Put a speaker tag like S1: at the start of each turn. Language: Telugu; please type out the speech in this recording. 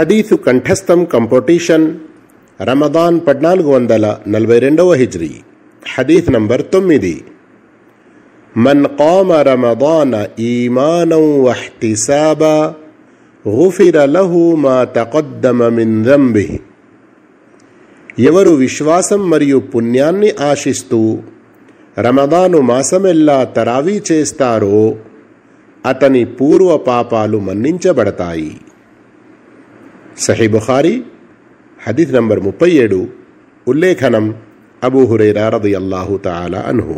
S1: హదీసు కంఠస్థం కంపోటీషన్ రమదాన్ పద్నాలుగు వందల నలభై రెండవ హిజ్రీ హదీస్ నంబర్ తొమ్మిది మన్ قام رمضان إيمانا واحتسابا غفر له ما تقدم من ذنبه ఎవరు విశ్వాసం మరియు పుణ్యాన్ని ఆశిస్తూ రమదాను మాసమెల్లా తరావీ చేస్తారో అతని పూర్వ పాపాలు మన్నించబడతాయి సహీ బుఖారి హదీత్ నంబర్ ముప్పై ఏడు ఉల్లేఖనం అబూ హురైరా రది అల్లాహు తాలా అన్హు.